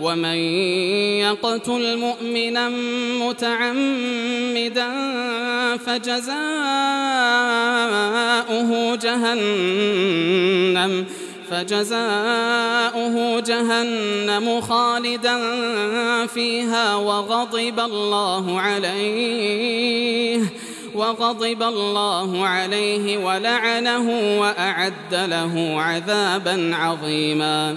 ومن يقتل مؤمنا متعمدا فجزاؤه جهنم فجزاؤه جهنم خالدا فيها وغضب الله عليه وغضب الله عليه ولعنه وأعد له عذابا عظيما.